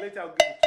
later I'll give you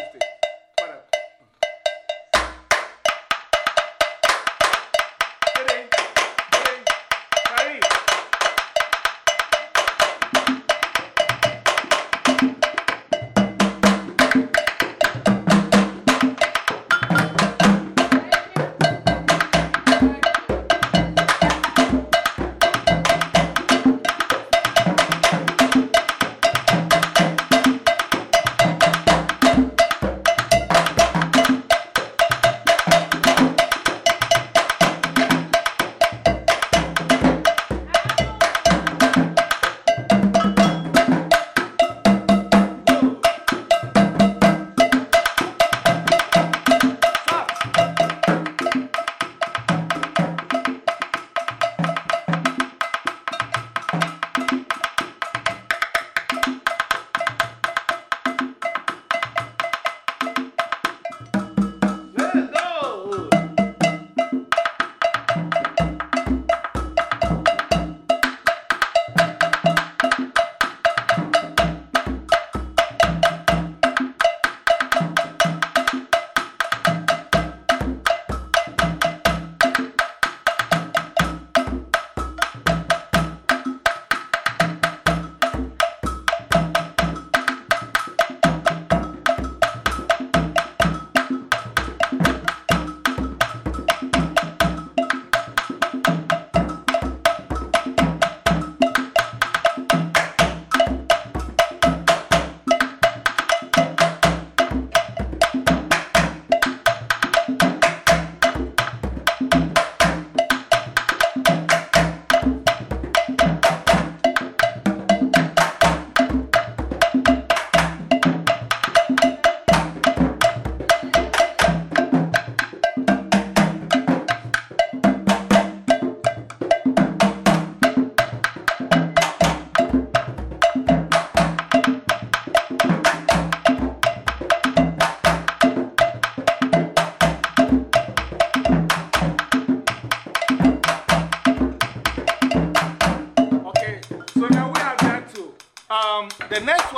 Um, the next one.